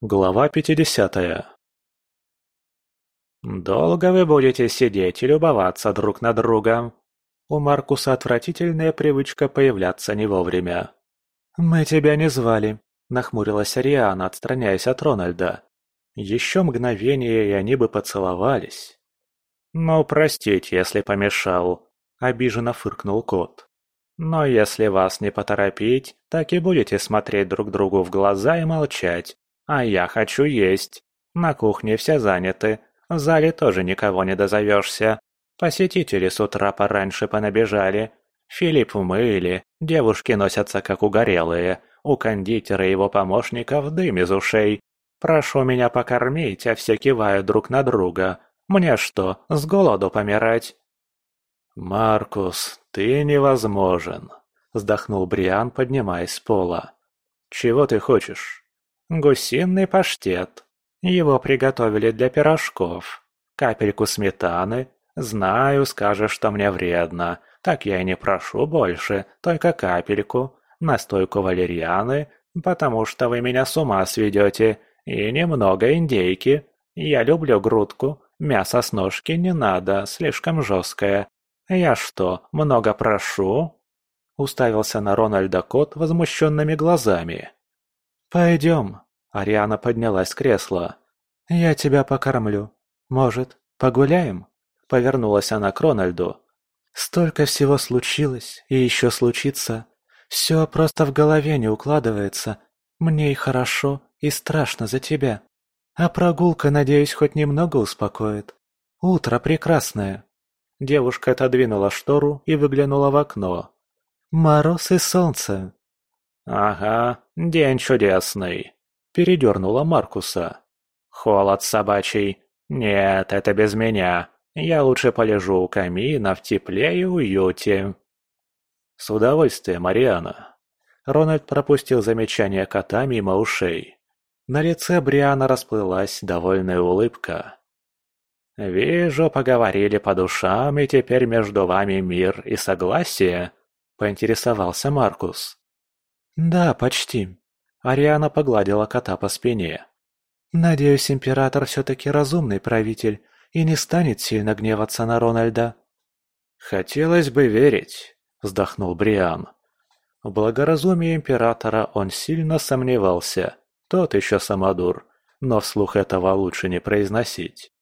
Глава пятидесятая «Долго вы будете сидеть и любоваться друг на друга?» У Маркуса отвратительная привычка появляться не вовремя. «Мы тебя не звали», — нахмурилась Ариана, отстраняясь от Рональда. Еще мгновение, и они бы поцеловались. «Ну, простите, если помешал», — обиженно фыркнул кот. «Но если вас не поторопить, так и будете смотреть друг другу в глаза и молчать, а я хочу есть. На кухне все заняты, в зале тоже никого не дозовешься. Посетители с утра пораньше понабежали. Филипп умыли, девушки носятся как угорелые. У кондитера и его помощников дым из ушей. Прошу меня покормить, а все кивают друг на друга. Мне что, с голоду помирать?» «Маркус, ты невозможен», — вздохнул Бриан, поднимаясь с пола. «Чего ты хочешь?» Гусиный паштет. Его приготовили для пирожков. Капельку сметаны. Знаю, скажешь, что мне вредно. Так я и не прошу больше, только капельку. Настойку валерьяны, потому что вы меня с ума сведете. И немного индейки. Я люблю грудку. Мясо с ножки не надо, слишком жесткое. Я что, много прошу?» Уставился на Рональда кот возмущенными глазами. «Пойдем». Ариана поднялась с кресла. «Я тебя покормлю. Может, погуляем?» Повернулась она к Рональду. «Столько всего случилось и еще случится. Все просто в голове не укладывается. Мне и хорошо, и страшно за тебя. А прогулка, надеюсь, хоть немного успокоит. Утро прекрасное». Девушка отодвинула штору и выглянула в окно. «Мороз и солнце. «Ага, день чудесный», — передернула Маркуса. «Холод собачий. Нет, это без меня. Я лучше полежу у камина в тепле и уюте». «С удовольствием, Мариана». Рональд пропустил замечание кота мимо ушей. На лице Бриана расплылась довольная улыбка. «Вижу, поговорили по душам, и теперь между вами мир и согласие», — поинтересовался Маркус. «Да, почти». Ариана погладила кота по спине. «Надеюсь, император все-таки разумный правитель и не станет сильно гневаться на Рональда». «Хотелось бы верить», — вздохнул Бриан. В благоразумии императора он сильно сомневался. Тот еще самодур, но вслух этого лучше не произносить.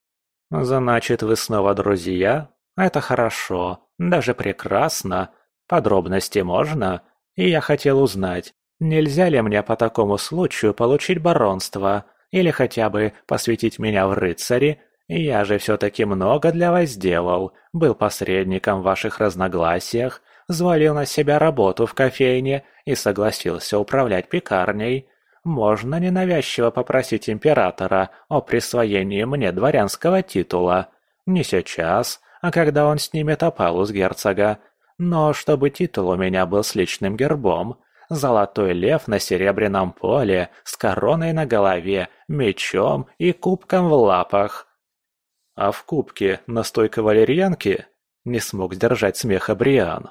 «Значит, вы снова друзья? Это хорошо, даже прекрасно. Подробности можно?» И я хотел узнать, нельзя ли мне по такому случаю получить баронство, или хотя бы посвятить меня в рыцари? Я же все-таки много для вас сделал, был посредником в ваших разногласиях, взвалил на себя работу в кофейне и согласился управлять пекарней. Можно ненавязчиво попросить императора о присвоении мне дворянского титула. Не сейчас, а когда он снимет опалу с герцога, но чтобы титул у меня был с личным гербом. Золотой лев на серебряном поле, с короной на голове, мечом и кубком в лапах. А в кубке настойка валерьянки? Не смог сдержать смеха Бриан.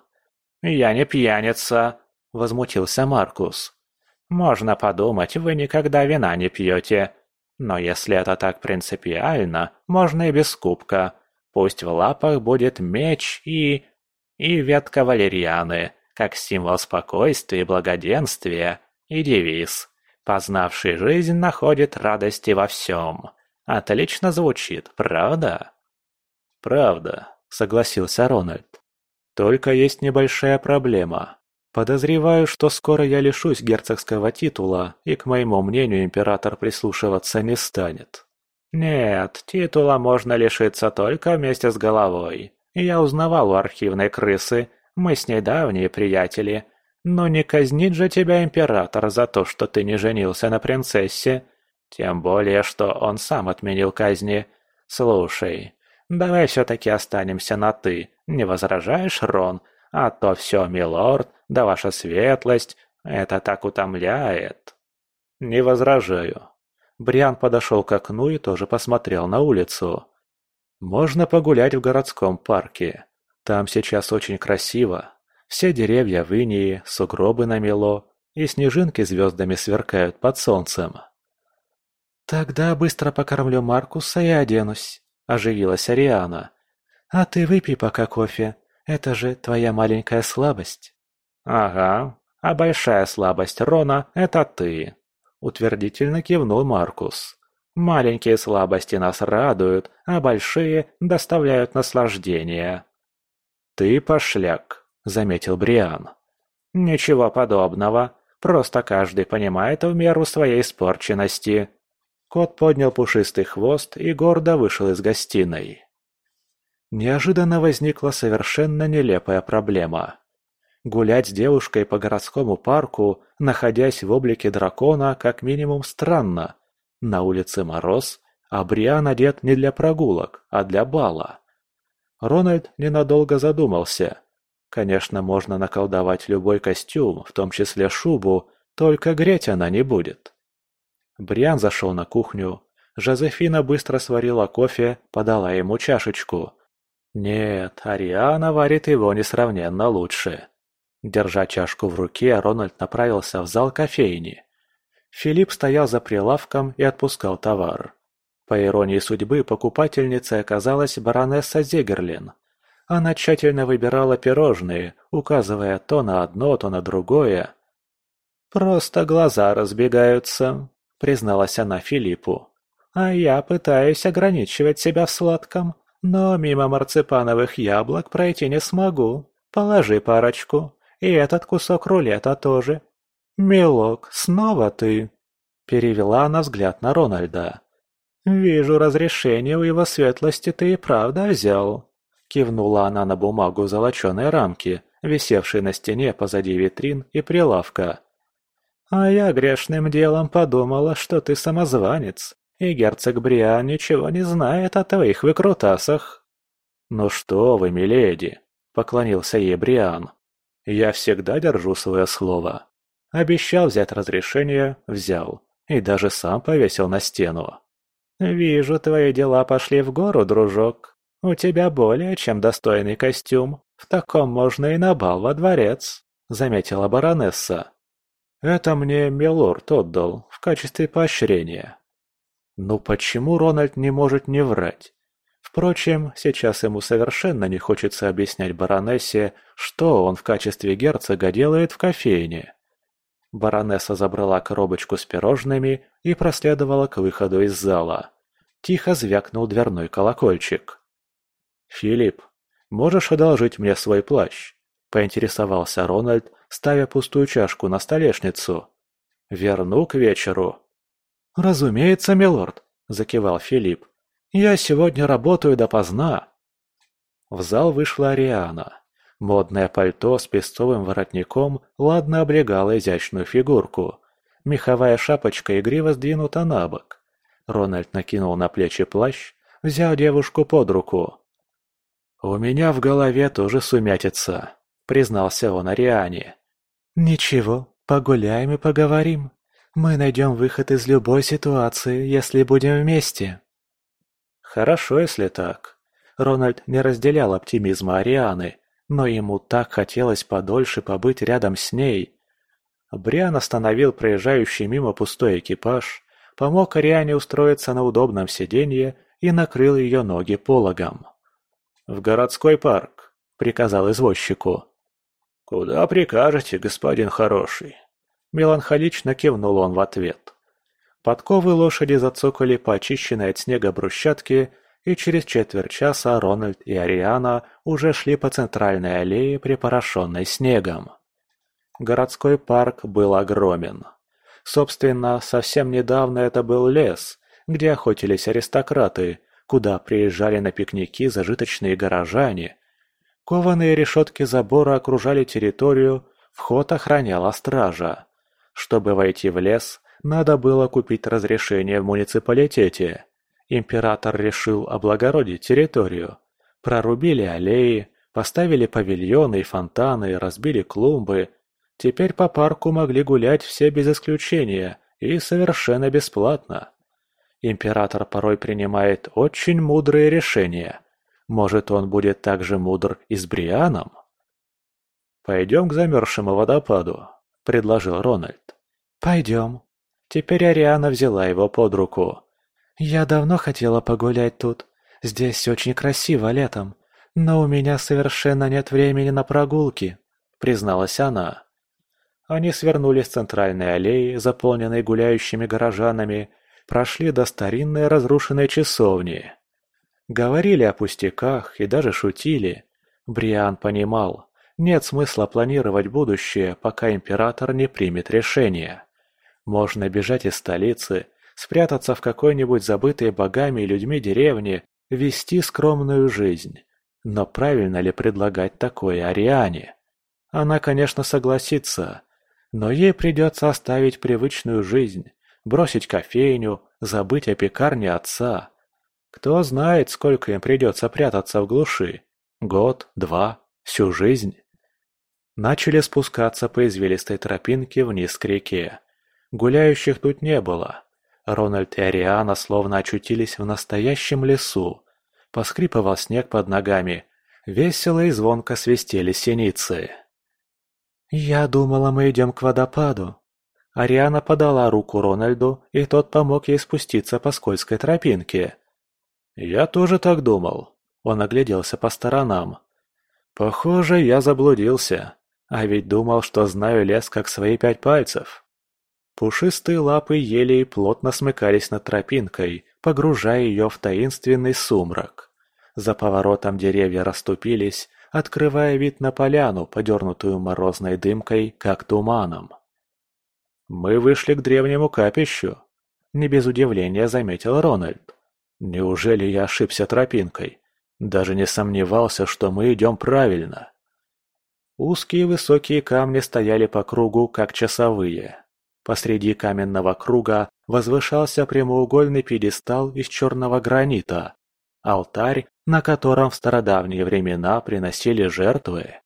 «Я не пьяница», — возмутился Маркус. «Можно подумать, вы никогда вина не пьете. Но если это так принципиально, можно и без кубка. Пусть в лапах будет меч и и ветка валерьяны, как символ спокойствия и благоденствия, и девиз «Познавший жизнь находит радости во всем». Отлично звучит, правда? «Правда», — согласился Рональд. «Только есть небольшая проблема. Подозреваю, что скоро я лишусь герцогского титула, и, к моему мнению, император прислушиваться не станет». «Нет, титула можно лишиться только вместе с головой. Я узнавал у архивной крысы, мы с ней давние приятели. Но не казнит же тебя император за то, что ты не женился на принцессе. Тем более, что он сам отменил казни. Слушай, давай все-таки останемся на «ты». Не возражаешь, Рон? А то все, милорд, да ваша светлость, это так утомляет. Не возражаю. Бриан подошел к окну и тоже посмотрел на улицу. Можно погулять в городском парке. Там сейчас очень красиво. Все деревья в инии, сугробы намело, и снежинки звездами сверкают под солнцем. «Тогда быстро покормлю Маркуса и оденусь», — оживилась Ариана. «А ты выпей пока кофе. Это же твоя маленькая слабость». «Ага, а большая слабость Рона — это ты», — утвердительно кивнул Маркус. «Маленькие слабости нас радуют, а большие доставляют наслаждение». «Ты пошляк», — заметил Бриан. «Ничего подобного. Просто каждый понимает в меру своей испорченности», Кот поднял пушистый хвост и гордо вышел из гостиной. Неожиданно возникла совершенно нелепая проблема. Гулять с девушкой по городскому парку, находясь в облике дракона, как минимум странно. На улице мороз, а Бриан одет не для прогулок, а для бала. Рональд ненадолго задумался. Конечно, можно наколдовать любой костюм, в том числе шубу, только греть она не будет. Бриан зашел на кухню. Жозефина быстро сварила кофе, подала ему чашечку. Нет, Ариана варит его несравненно лучше. Держа чашку в руке, Рональд направился в зал кофейни. Филипп стоял за прилавком и отпускал товар. По иронии судьбы, покупательницей оказалась баронесса Зегерлин. Она тщательно выбирала пирожные, указывая то на одно, то на другое. «Просто глаза разбегаются», – призналась она Филиппу. «А я пытаюсь ограничивать себя в сладком, но мимо марципановых яблок пройти не смогу. Положи парочку, и этот кусок рулета тоже». «Милок, снова ты?» – перевела она взгляд на Рональда. «Вижу, разрешение у его светлости ты и правда взял», – кивнула она на бумагу золоченой рамки, висевшей на стене позади витрин и прилавка. А я грешным делом подумала, что ты самозванец, и герцог Бриан ничего не знает о твоих выкрутасах». «Ну что вы, миледи!» — поклонился ей Бриан. «Я всегда держу свое слово. Обещал взять разрешение — взял, и даже сам повесил на стену». «Вижу, твои дела пошли в гору, дружок. У тебя более чем достойный костюм. В таком можно и на бал во дворец», — заметила баронесса. Это мне Милорд отдал в качестве поощрения. Ну почему Рональд не может не врать? Впрочем, сейчас ему совершенно не хочется объяснять баронессе, что он в качестве герцога делает в кофейне. Баронесса забрала коробочку с пирожными и проследовала к выходу из зала. Тихо звякнул дверной колокольчик. «Филипп, можешь одолжить мне свой плащ?» – поинтересовался Рональд, ставя пустую чашку на столешницу. «Верну к вечеру». «Разумеется, милорд», — закивал Филипп. «Я сегодня работаю допоздна». В зал вышла Ариана. Модное пальто с песцовым воротником ладно облегало изящную фигурку. Меховая шапочка игриво сдвинута на бок. Рональд накинул на плечи плащ, взял девушку под руку. «У меня в голове тоже сумятица», — признался он Ариане. «Ничего, погуляем и поговорим. Мы найдем выход из любой ситуации, если будем вместе». Хорошо, если так. Рональд не разделял оптимизма Арианы, но ему так хотелось подольше побыть рядом с ней. Бриан остановил проезжающий мимо пустой экипаж, помог Ариане устроиться на удобном сиденье и накрыл ее ноги пологом. «В городской парк», — приказал извозчику. «Куда прикажете, господин хороший?» Меланхолично кивнул он в ответ. Подковы лошади зацокали по очищенной от снега брусчатке, и через четверть часа Рональд и Ариана уже шли по центральной аллее, припорошенной снегом. Городской парк был огромен. Собственно, совсем недавно это был лес, где охотились аристократы, куда приезжали на пикники зажиточные горожане, Кованые решетки забора окружали территорию, вход охраняла стража. Чтобы войти в лес, надо было купить разрешение в муниципалитете. Император решил облагородить территорию. Прорубили аллеи, поставили павильоны и фонтаны, разбили клумбы. Теперь по парку могли гулять все без исключения и совершенно бесплатно. Император порой принимает очень мудрые решения – может, он будет так же мудр и с Брианом? «Пойдем к замерзшему водопаду», — предложил Рональд. «Пойдем». Теперь Ариана взяла его под руку. «Я давно хотела погулять тут. Здесь очень красиво летом. Но у меня совершенно нет времени на прогулки», — призналась она. Они свернули с центральной аллеи, заполненной гуляющими горожанами, прошли до старинной разрушенной часовни. Говорили о пустяках и даже шутили. Бриан понимал, нет смысла планировать будущее, пока император не примет решение. Можно бежать из столицы, спрятаться в какой-нибудь забытой богами и людьми деревне, вести скромную жизнь. Но правильно ли предлагать такое Ариане? Она, конечно, согласится, но ей придется оставить привычную жизнь, бросить кофейню, забыть о пекарне отца. Кто знает, сколько им придется прятаться в глуши. Год, два, всю жизнь. Начали спускаться по извилистой тропинке вниз к реке. Гуляющих тут не было. Рональд и Ариана словно очутились в настоящем лесу. Поскрипывал снег под ногами. Весело и звонко свистели синицы. «Я думала, мы идем к водопаду». Ариана подала руку Рональду, и тот помог ей спуститься по скользкой тропинке. «Я тоже так думал». Он огляделся по сторонам. «Похоже, я заблудился. А ведь думал, что знаю лес как свои пять пальцев». Пушистые лапы елей плотно смыкались над тропинкой, погружая ее в таинственный сумрак. За поворотом деревья расступились, открывая вид на поляну, подернутую морозной дымкой, как туманом. «Мы вышли к древнему капищу», — не без удивления заметил Рональд. «Неужели я ошибся тропинкой? Даже не сомневался, что мы идем правильно». Узкие высокие камни стояли по кругу, как часовые. Посреди каменного круга возвышался прямоугольный пьедестал из черного гранита, алтарь, на котором в стародавние времена приносили жертвы.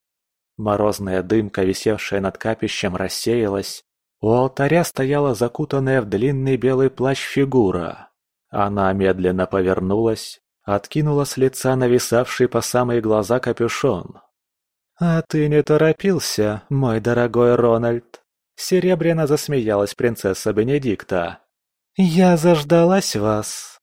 Морозная дымка, висевшая над капищем, рассеялась. У алтаря стояла закутанная в длинный белый плащ фигура. Она медленно повернулась, откинула с лица нависавший по самые глаза капюшон. «А ты не торопился, мой дорогой Рональд?» Серебряно засмеялась принцесса Бенедикта. «Я заждалась вас!»